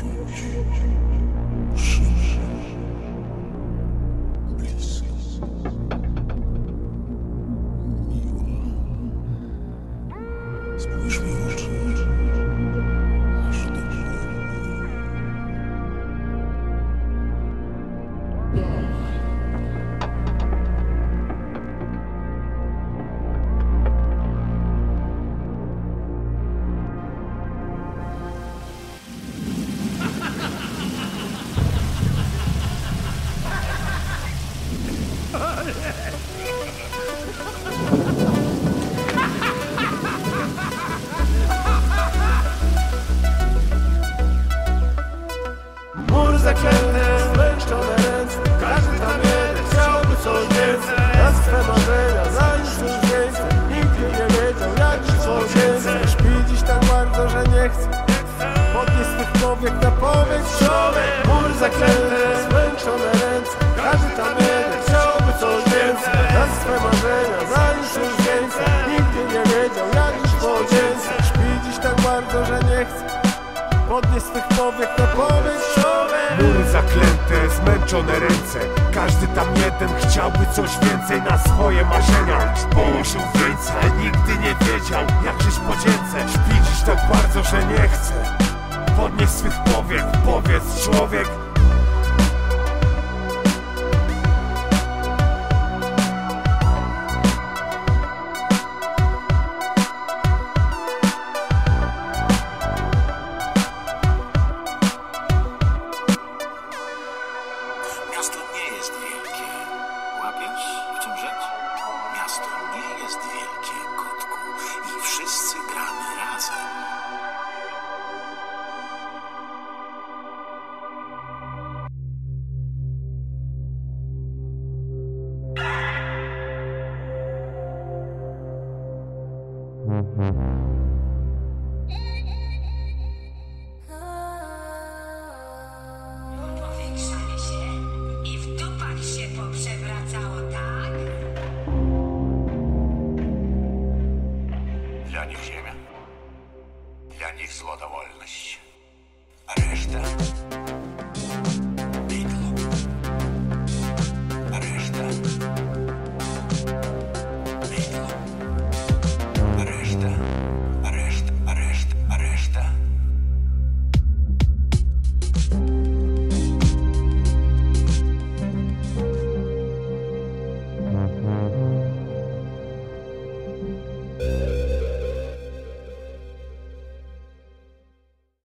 church. człowiek na powieść Człowiek, mur zaklęty, zmęczone ręce. Każdy tam jeden. chciałby coś więcej. Na swe marzenia, zanim już więcej. Nigdy nie wiedział, jak już podzięce. Śpi dziś tak bardzo, że nie chce Podnieść swych powiek na powieść Człowiek, mur zaklęte, zmęczone ręce. Każdy tam jeden. Chciałby coś więcej Na swoje marzenia. Położył więcej, nigdy nie wiedział Jak żyć podzięce Śpi dziś tak bardzo, że nie chce. Podnieś swych powiek, powiedz człowiek Konieczne jest, i wdopać się poprzewracało, tak? Dla nich Ziemia. Dla nich złota wolność.